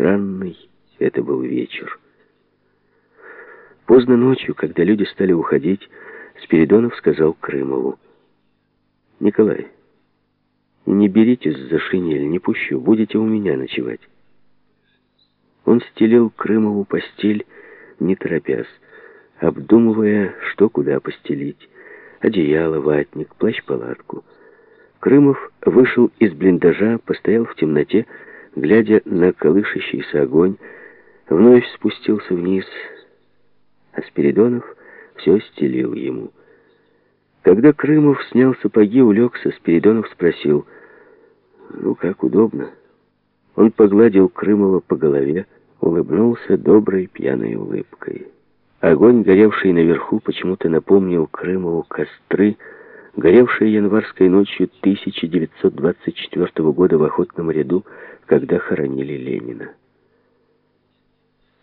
странный это был вечер. Поздно ночью, когда люди стали уходить, Спиридонов сказал Крымову. «Николай, не беритесь за шинель, не пущу, будете у меня ночевать». Он стелил Крымову постель, не торопясь, обдумывая, что куда постелить. Одеяло, ватник, плащ-палатку. Крымов вышел из блиндажа, постоял в темноте, глядя на колышащийся огонь, вновь спустился вниз, а Спиридонов все стелил ему. Когда Крымов снял сапоги, улегся, Спиридонов спросил, «Ну, как удобно?» Он погладил Крымова по голове, улыбнулся доброй пьяной улыбкой. Огонь, горевший наверху, почему-то напомнил Крымову костры, горевшие январской ночью 1924 года в охотном ряду, когда хоронили Ленина.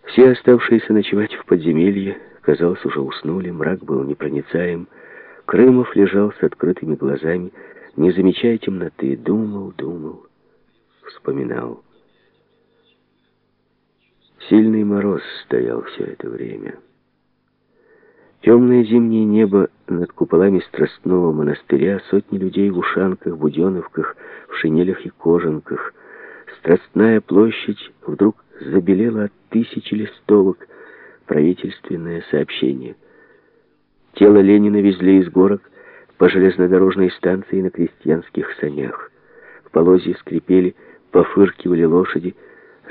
Все оставшиеся ночевать в подземелье, казалось, уже уснули, мрак был непроницаем. Крымов лежал с открытыми глазами, не замечая темноты, думал, думал, вспоминал. Сильный мороз стоял все это время. Темное зимнее небо над куполами Страстного монастыря, сотни людей в ушанках, буденовках, в шинелях и кожанках. Страстная площадь вдруг забелела от тысячи листовок, правительственное сообщение. Тело Ленина везли из горок по железнодорожной станции на крестьянских санях. В полозье скрипели, пофыркивали лошади,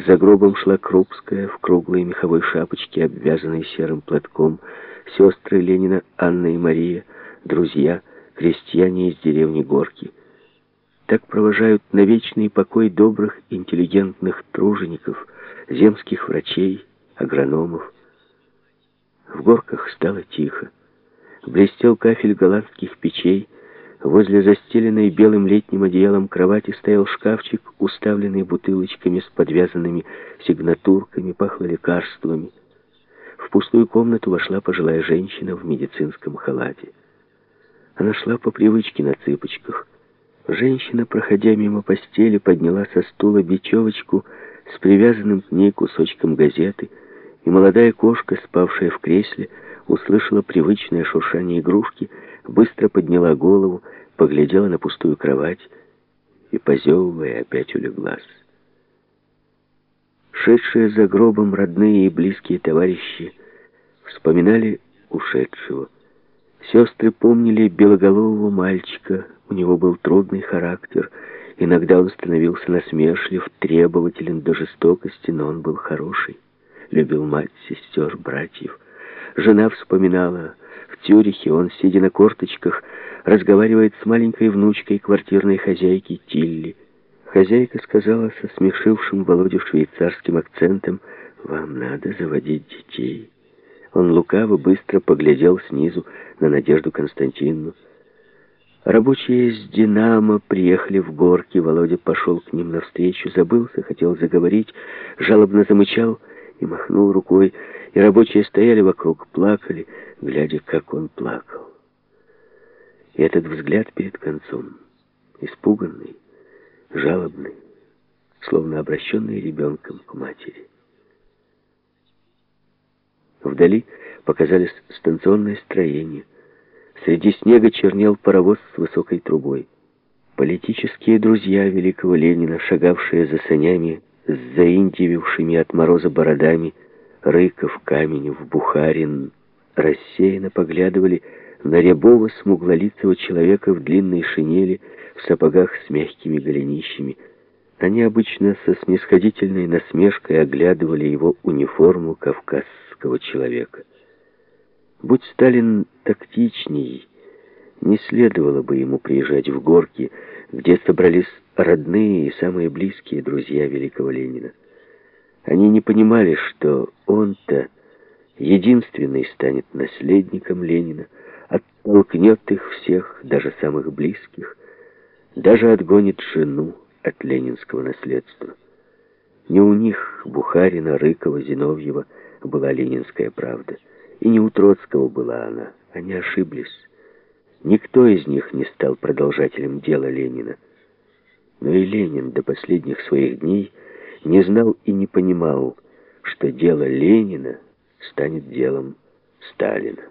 за гробом шла Крупская в круглой меховой шапочке, обвязанной серым платком, сестры Ленина Анна и Мария, друзья, крестьяне из деревни Горки. Так провожают на вечный покой добрых, интеллигентных тружеников, земских врачей, агрономов. В Горках стало тихо. Блестел кафель голландских печей, Возле застеленной белым летним одеялом кровати стоял шкафчик, уставленный бутылочками с подвязанными сигнатурками, пахло лекарствами. В пустую комнату вошла пожилая женщина в медицинском халате. Она шла по привычке на цыпочках. Женщина, проходя мимо постели, подняла со стула бечевочку с привязанным к ней кусочком газеты, и молодая кошка, спавшая в кресле, услышала привычное шуршание игрушки, быстро подняла голову, поглядела на пустую кровать и, позевывая, опять улеглась. Шедшие за гробом родные и близкие товарищи вспоминали ушедшего. Сестры помнили белоголового мальчика, у него был трудный характер, иногда он становился насмешлив, требователен до жестокости, но он был хороший, любил мать, сестер, братьев. Жена вспоминала, в Тюрихе он, сидя на корточках, разговаривает с маленькой внучкой квартирной хозяйки Тилли. Хозяйка сказала со смешившим Володю швейцарским акцентом, «Вам надо заводить детей». Он лукаво быстро поглядел снизу на Надежду Константиновну. Рабочие с «Динамо» приехали в горки. Володя пошел к ним навстречу, забылся, хотел заговорить, жалобно замычал и махнул рукой и рабочие стояли вокруг, плакали, глядя, как он плакал. И этот взгляд перед концом, испуганный, жалобный, словно обращенный ребенком к матери. Вдали показались станционные строения. Среди снега чернел паровоз с высокой трубой. Политические друзья великого Ленина, шагавшие за санями с заиндивившими от мороза бородами, Рыков, Каменев, Бухарин рассеянно поглядывали на рябого смуглолицего человека в длинной шинели, в сапогах с мягкими голенищами. Они обычно со снисходительной насмешкой оглядывали его униформу кавказского человека. Будь Сталин тактичней, не следовало бы ему приезжать в горки, где собрались родные и самые близкие друзья великого Ленина. Они не понимали, что он-то единственный станет наследником Ленина, оттолкнет их всех, даже самых близких, даже отгонит жену от ленинского наследства. Не у них, Бухарина, Рыкова, Зиновьева, была ленинская правда, и не у Троцкого была она. Они ошиблись. Никто из них не стал продолжателем дела Ленина. Но и Ленин до последних своих дней не знал и не понимал, что дело Ленина станет делом Сталина.